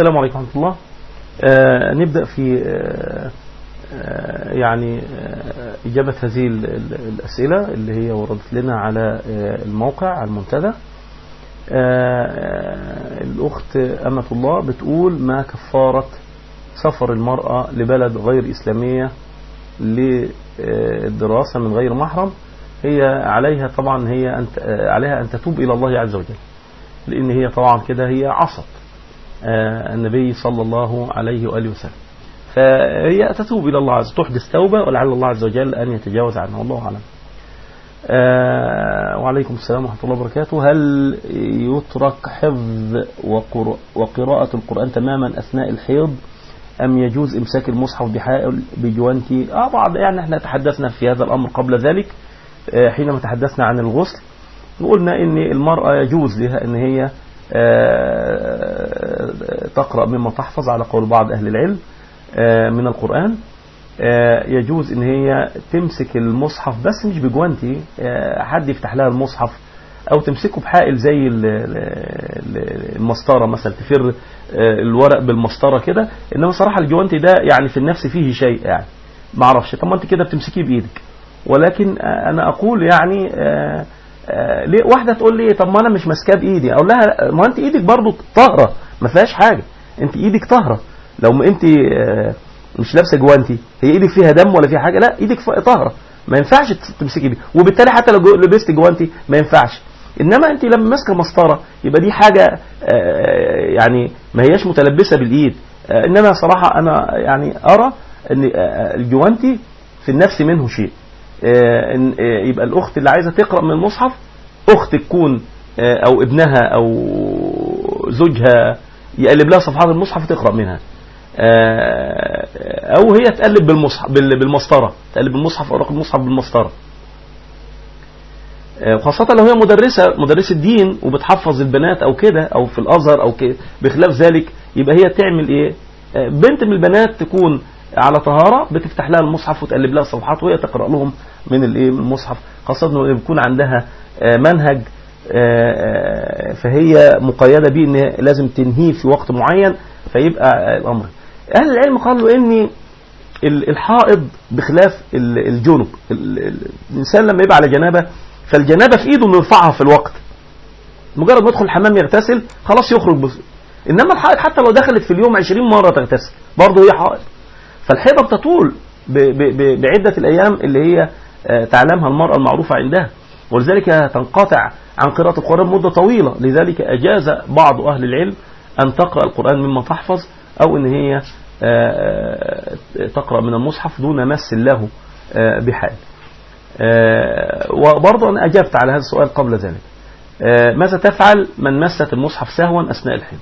السلام عليكم ورحمة الله. آه نبدأ في آه آه يعني آه إجابة هذه ال- ال- الأسئلة اللي هي وردت لنا على آه الموقع على المنتدى. آه الأخت أمة الله بتقول ما كفارة سفر المرأة لبلد غير إسلامية للدراسة من غير محرم؟ هي عليها طبعا هي أن عليها أن تتوب إلى الله عز وجل لأن هي طبعا كده هي عصت. النبي صلى الله عليه وآله وسلم. فهي تتوب إلى الله عز وجل تحدث توبة ولعل الله عز وجل أن يتجاوز عنها والله أعلم. آه، وعليكم السلام ورحمة الله وبركاته. هل يترك حفظ وقر- وقراءة القرآن تماما أثناء الحيض أم يجوز إمساك المصحف بحائل بجوانتي آه بعض يعني إحنا تحدثنا في هذا الأمر قبل ذلك آه، حينما تحدثنا عن الغسل. وقلنا إن المرأة يجوز لها إن هي آه، تقرأ مما تحفظ على قول بعض أهل العلم آه، من القرآن. آه، يجوز إن هي تمسك المصحف بس مش بجوانتي. آه، حد يفتح لها المصحف أو تمسكه بحائل زي ال- ال- المسطرة مثلا تفر الورق بالمسطرة كده. إنما صراحة الجوانتي ده يعني في النفس فيه شيء يعني. ما أعرفش. طب ما أنت كده بتمسكيه بإيدك. ولكن أنا أقول يعني ليه؟ واحدة تقول لي طب ما أنا مش ماسكاه بإيدي. أقول لها ما أنت إيدك برضو طاهرة. ما فيهاش حاجة. انت إيدك طاهرة. لو ما انت آه، مش لابسة جوانتي هي إيدك فيها دم ولا فيها حاجة؟ لا إيدك طاهرة. ما ينفعش تمسكي بيه وبالتالي حتى لو لبست جوانتي ما ينفعش. انما انت لما ماسكة مسطرة يبقى دي حاجة آه، يعني ما هياش متلبسة بالإيد. آه، انما صراحة أنا يعني ارى ان آه، الجوانتي في النفس منه شيء. آه، إن آه، يبقى الأخت اللي عايزة تقرأ من المصحف أخت تكون آه، أو ابنها أو زوجها يقلب لها صفحات المصحف وتقرا منها آه، أو هي تقلب بالمصحف بال- بالمسطرة تقلب المصحف اوراق المصحف بالمسطرة آه، وخاصة لو هي مدرسة مدرسة دين وبتحفظ البنات أو كده أو في الأزهر أو كده بخلاف ذلك يبقى هي تعمل إيه؟ آه، بنت من البنات تكون على طهارة بتفتح لها المصحف وتقلب لها الصفحات وهي تقرأ لهم من الإيه؟ من المصحف خاصة لو يكون عندها منهج فهي مقيدة بيه إن لازم تنهيه في وقت معين فيبقى آه، الأمر. أهل العلم قالوا ال- الحائض بخلاف ال- الجنب. ال- ال- الإنسان لما يبقى على جنابة فالجنابة في إيده إنه يرفعها في الوقت. مجرد ما يدخل الحمام يغتسل خلاص يخرج بس. إنما الحائض حتى لو دخلت في اليوم 20 مرة تغتسل برضه هي حائض. فالحيضة بتطول ب- ب- ب- بعدة الأيام اللي هي آه، تعلمها المرأة المعروفة عندها. ولذلك تنقطع عن قراءة القرآن مدة طويلة. لذلك أجاز بعض أهل العلم أن تقرأ القرآن مما تحفظ أو أن هي آه، آه، تقرأ من المصحف دون مس له آه، بحال. وبرضه أنا أجبت على هذا السؤال قبل ذلك. ماذا تفعل من مست المصحف سهوا أثناء الحيض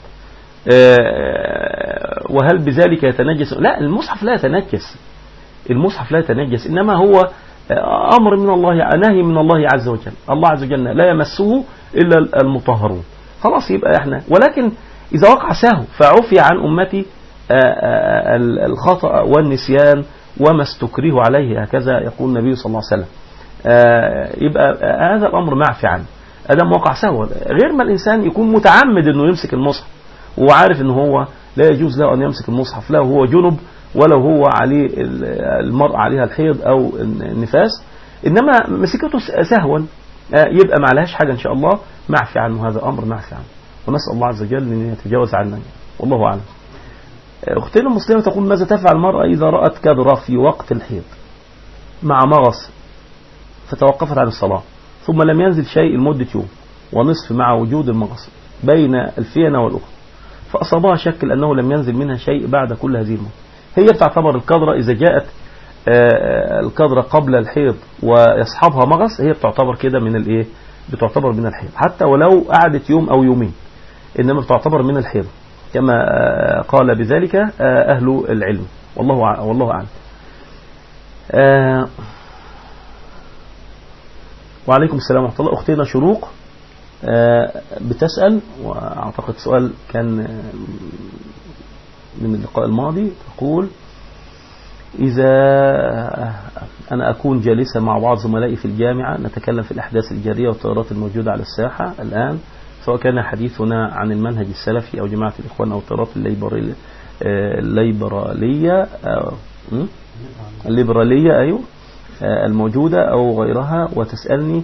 وهل بذلك يتنجس؟ لا المصحف لا يتنجس. المصحف لا يتنجس إنما هو أمر من الله نهي من الله عز وجل. الله عز وجل لا يمسه إلا المطهرون. خلاص يبقى إحنا. ولكن إذا وقع سهو فعفي عن أمتي آه، آه، ال- الخطأ والنسيان وما استكره عليه هكذا يقول النبي صلى الله عليه وسلم. آه، يبقى آه، هذا الأمر معفي عنه أدم وقع سهوا غير ما الإنسان يكون متعمد أنه يمسك المصحف وعارف أنه هو لا يجوز له أن يمسك المصحف لا هو جنب ولا هو عليه ال- المرء عليها الحيض أو النفاس. إنما مسكته سهوا آه، يبقى ما عليهاش حاجة إن شاء الله. معفي عنه. هذا أمر معفي عنه. ونسأل الله عز وجل أن يتجاوز عنا. والله أعلم. أختنا المسلمة تقول ماذا تفعل المرأة إذا رأت كدرة في وقت الحيض؟ مع مغص. فتوقفت عن الصلاة. ثم لم ينزل شيء لمدة يوم. ونصف مع وجود المغص. بين الفينة والأخرى. فأصابها شك أنه لم ينزل منها شيء بعد كل هذه المدة. هي بتعتبر الكدرة إذا جاءت آه، الكدرة قبل الحيض ويصحبها مغص هي بتعتبر كده من الإيه؟ بتعتبر من الحيض. حتى ولو قعدت يوم أو يومين إنما بتعتبر من الحيض. كما آه، قال بذلك آه، أهل العلم. والله والله أعلم. آه، وعليكم السلام ورحمة الله. أختنا شروق آه، بتسأل وأعتقد سؤال كان آه، من اللقاء الماضي تقول إذا أنا أكون جالسة مع بعض زملائي في الجامعة نتكلم في الأحداث الجارية والتغيرات الموجودة على الساحة الآن سواء كان حديثنا عن المنهج السلفي أو جماعة الإخوان أو الطرات الليبرالية الليبرالية الليبرالية أيوه الموجودة أو غيرها وتسألني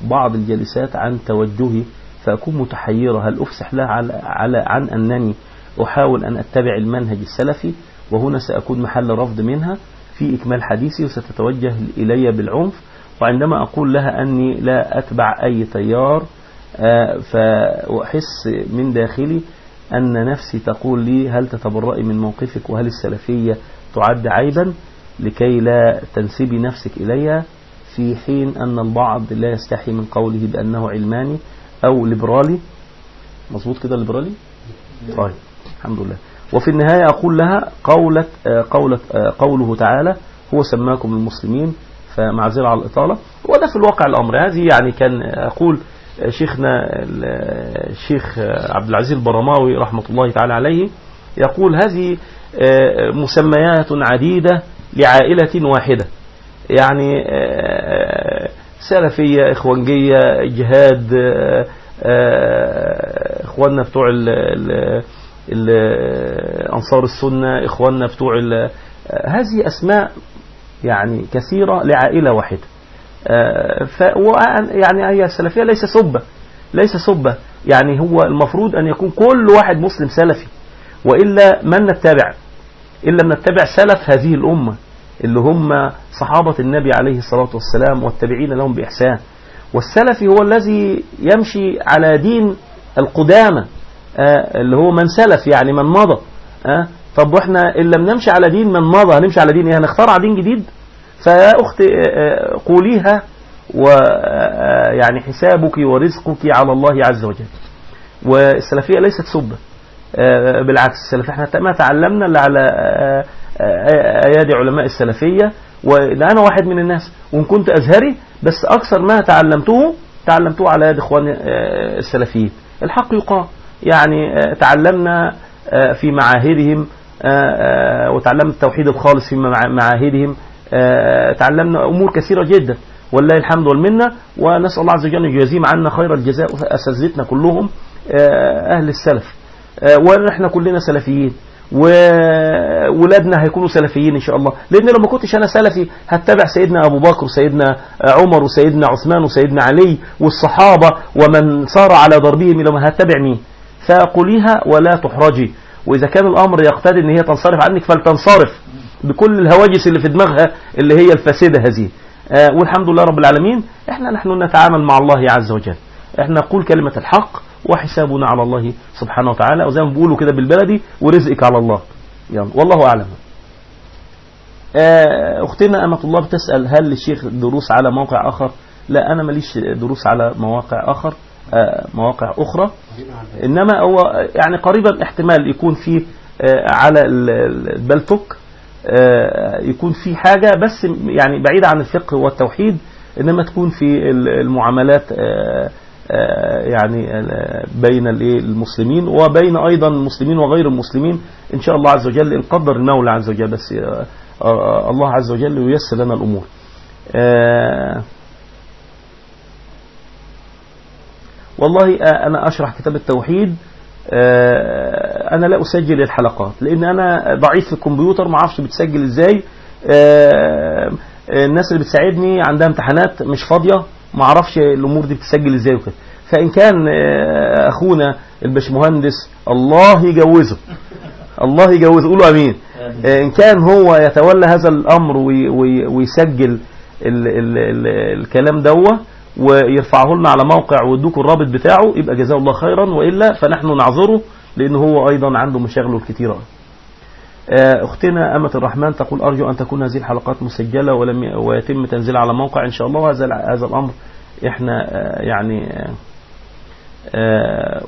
بعض الجلسات عن توجهي فأكون متحيرة هل أفسح لها على, على عن أنني أحاول أن أتبع المنهج السلفي؟ وهنا سأكون محل رفض منها. في إكمال حديثي وستتوجه إلي بالعنف. وعندما أقول لها أني لا أتبع أي تيار آه، فأحس من داخلي أن نفسي تقول لي هل تتبرئي من موقفك؟ وهل السلفية تعد عيبا لكي لا تنسبي نفسك إليها؟ في حين أن البعض لا يستحي من قوله بأنه علماني أو ليبرالي؟ مظبوط كده ليبرالي؟ طيب الحمد لله. وفي النهاية أقول لها قولة قولة قوله تعالى هو سماكم المسلمين فمعذرة على الإطالة. وده في الواقع الأمر. هذه يعني كان أقول شيخنا الشيخ عبد العزيز البرماوي رحمة الله تعالى عليه يقول هذه مسميات عديدة لعائلة واحدة. يعني سلفية إخوانجية جهاد إخواننا بتوع ال ال أنصار السنة إخواننا بتوع هذه أسماء يعني كثيرة لعائلة واحدة. ف يعني هي السلفية ليس سبة ليس سبة يعني هو المفروض أن يكون كل واحد مسلم سلفي وإلا من نتبع إن لم نتبع سلف هذه الأمة. اللي هم صحابة النبي عليه الصلاة والسلام والتابعين لهم بإحسان. والسلفي هو الذي يمشي على دين القدامى آه اللي هو من سلف يعني من مضى آه. طب وإحنا إن لم نمشي على دين من مضى هنمشي على دين إيه؟ هنخترع دين جديد؟ فيا أختي آه قوليها ويعني حسابك ورزقك على الله عز وجل. والسلفية ليست سبه بالعكس السلفيه إحنا ما تعلمنا إلا على أيادي علماء السلفية وأنا واحد من الناس وإن كنت أزهري بس أكثر ما تعلمته تعلمته على يد اخوان السلفيين. الحق يقال يعني تعلمنا في معاهدهم وتعلمنا التوحيد الخالص في معاهدهم. تعلمنا أمور كثيرة جدا. ولله الحمد والمنة. ونسأل الله عز وجل أن يجازيهم عنا خير الجزاء أساتذتنا كلهم أهل السلف. ونحن كلنا سلفيين. وولادنا هيكونوا سلفيين إن شاء الله. لأن لو ما كنتش أنا سلفي. هتبع سيدنا أبو بكر وسيدنا عمر وسيدنا عثمان وسيدنا علي والصحابة ومن صار على ضربهم لما هتبع مين؟ فقوليها ولا تحرجي. وإذا كان الأمر يقتضي إن هي تنصرف عنك فلتنصرف بكل الهواجس اللي في دماغها اللي هي الفاسدة هذه. آه والحمد لله رب العالمين. إحنا نحن نتعامل مع الله عز وجل. إحنا نقول كلمة الحق وحسابنا على الله سبحانه وتعالى وزي ما بيقولوا كده بالبلدي ورزقك على الله. يلا والله أعلم. أختنا أمة الله بتسأل هل للشيخ دروس على موقع آخر؟ لا أنا ماليش دروس على مواقع آخر مواقع أخرى. إنما هو يعني قريبا احتمال يكون في على البلتوك يكون في حاجة بس يعني بعيدة عن الفقه والتوحيد إنما تكون في المعاملات يعني بين المسلمين وبين أيضا المسلمين وغير المسلمين. إن شاء الله عز وجل إن قدر المولى عز وجل بس الله عز وجل ييسر لنا الأمور. والله أنا أشرح كتاب التوحيد أنا لا أسجل الحلقات لأن أنا ضعيف في الكمبيوتر ما أعرفش بتسجل إزاي. الناس اللي بتساعدني عندها امتحانات مش فاضية. ما أعرفش الأمور دي بتسجل إزاي وكده. فان كان اخونا الباشمهندس الله يجوزه. الله يجوزه. قولوا امين. ان كان هو يتولى هذا الامر ويسجل ال ال ال الكلام دوه ويرفعه لنا على موقع ويدوكوا الرابط بتاعه يبقى جزاه الله خيرا. وإلا فنحن نعذره لأن هو أيضا عنده مشاغله الكثيره أختنا أمة الرحمن تقول أرجو أن تكون هذه الحلقات مسجلة ولم ويتم تنزيلها على موقع إن شاء الله وهذا هذا الأمر إحنا يعني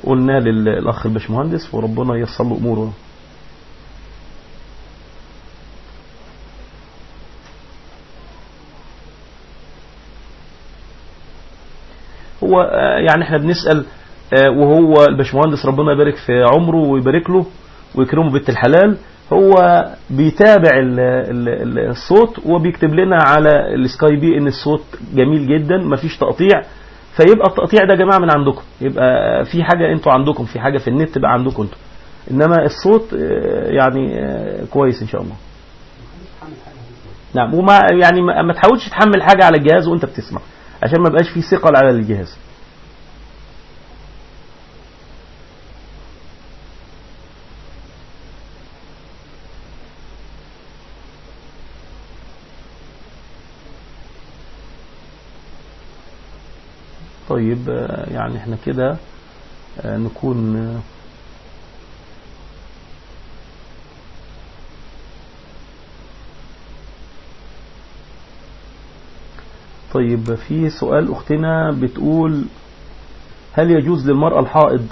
قلنا للأخ الباشمهندس وربنا ييسر له أموره. هو يعني إحنا بنسأل وهو الباشمهندس ربنا يبارك في عمره ويبارك له ويكرمه بنت الحلال هو بيتابع ال ال الصوت وبيكتب لنا على السكاي بي إن الصوت جميل جدا مفيش تقطيع. فيبقى التقطيع ده يا جماعة من عندكم. يبقى في حاجة أنتوا عندكم في حاجة في النت تبقى عندكم أنتوا. إنما الصوت آه، يعني آه، كويس إن شاء الله. نعم وما يعني ما تحاولش تحمل حاجة على الجهاز وأنت بتسمع عشان ما يبقاش في ثقل على الجهاز. طيب آه، يعني إحنا كده آه، نكون آه، طيب في سؤال أختنا بتقول هل يجوز للمرأة الحائض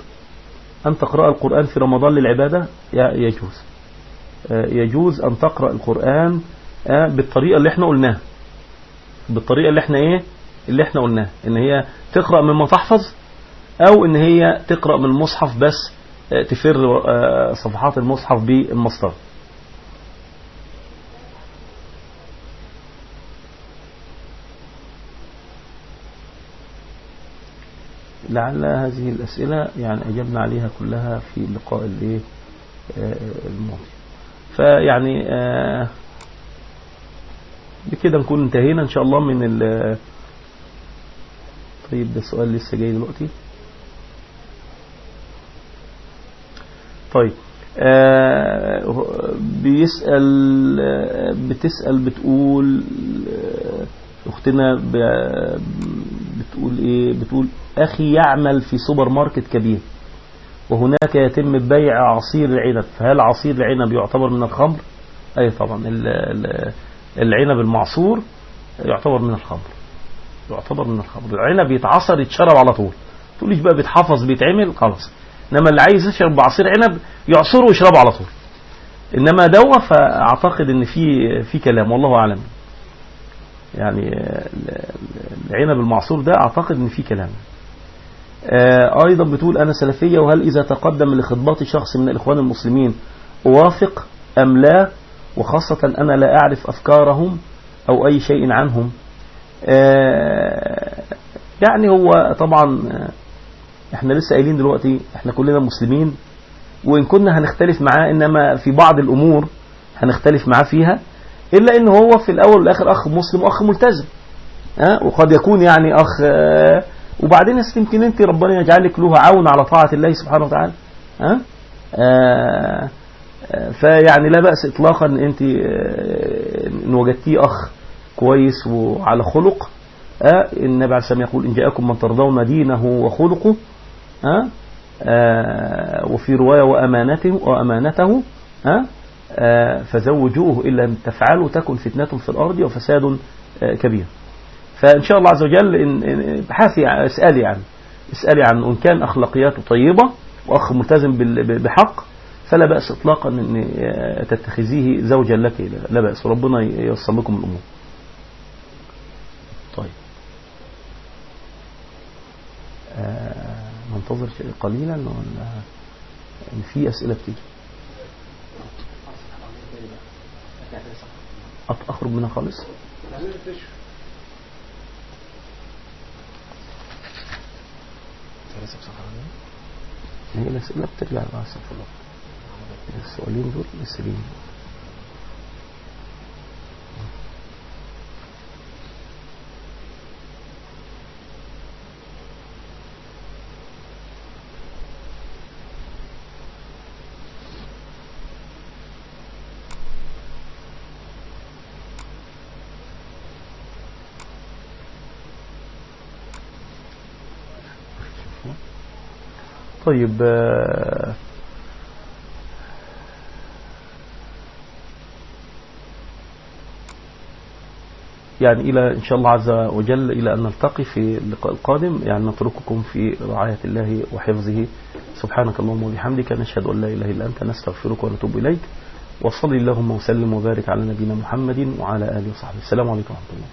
أن تقرأ القرآن في رمضان للعبادة؟ يجوز. يجوز أن تقرأ القرآن بالطريقة اللي إحنا قلناها. بالطريقة اللي إحنا إيه؟ اللي إحنا قلناها إن هي تقرأ مما تحفظ أو إن هي تقرأ من المصحف بس آه، تفر آه، صفحات المصحف بالمسطرة لعل هذه الأسئلة يعني أجبنا عليها كلها في اللقاء الإيه آه، الماضي. فيعني بكده نكون انتهينا إن شاء الله من طيب ده سؤال لسه جاي دلوقتي. طيب آه بيسأل بتسأل بتقول آه، أختنا ب- بتقول إيه؟ بتقول أخي يعمل في سوبر ماركت كبير وهناك يتم بيع عصير العنب. فهل عصير العنب يعتبر من الخمر؟ أي طبعا ال- ال- العنب المعصور يعتبر من الخمر. يعتبر من الخمر العنب يتعصر يتشرب على طول. تقوليش بقى بيتحفظ بيتعمل خلاص. إنما اللي عايز يشرب عصير عنب يعصره ويشربه على طول. إنما دوا فأعتقد إن في في كلام والله أعلم. يعني ال- ال- العنب المعصور ده أعتقد إن في كلام. آه، أيضا بتقول أنا سلفية وهل إذا تقدم لخطبات شخص من الإخوان المسلمين أوافق أم لا؟ وخاصة أنا لا أعرف أفكارهم أو أي شيء عنهم. يعني هو طبعا آه، إحنا لسه قايلين دلوقتي إحنا كلنا مسلمين وإن كنا هنختلف معاه إنما في بعض الأمور هنختلف معاه فيها إلا إن هو في الأول والآخر أخ مسلم وأخ ملتزم ها وقد يكون يعني أخ آه، وبعدين يمكن أنت ربنا يجعلك له عون على طاعة الله سبحانه وتعالى ها آه، آه، فيعني لا بأس اطلاقا إن أنت آه، إن وجدتيه أخ كويس وعلى خلق. آه، النبي عليه والسلام يقول إن جاءكم من ترضون دينه وخلقه. ها آه، وفي رواية وامانته وأمانته ها آه، فزوجوه إن لم تفعلوا تكن فتنة في الأرض وفساد آه، كبير. فإن شاء الله عز وجل إن- إن- ابحثي اسألي عن اسألي عن إن كان أخلاقياته طيبة وأخ ملتزم بحق فلا بأس إطلاقا أن آه، تتخذيه زوجا لك لا- لا بأس. ربنا ييسر لكم الأمور طيب آه، ننتظر شيء قليلا ولا إن في أسئلة بتيجي. أخرج منها خالص. هي الأسئلة بترجع بقى السؤالين دول لسه طيب آه، يعني إلى إن شاء الله عز وجل إلى أن نلتقي في اللقاء القادم. يعني نترككم في رعاية الله وحفظه. سبحانك اللهم وبحمدك نشهد أن لا إله إلا أنت نستغفرك ونتوب إليك. وصلي اللهم وسلم وبارك على نبينا محمد وعلى آله وصحبه. السلام عليكم ورحمة الله.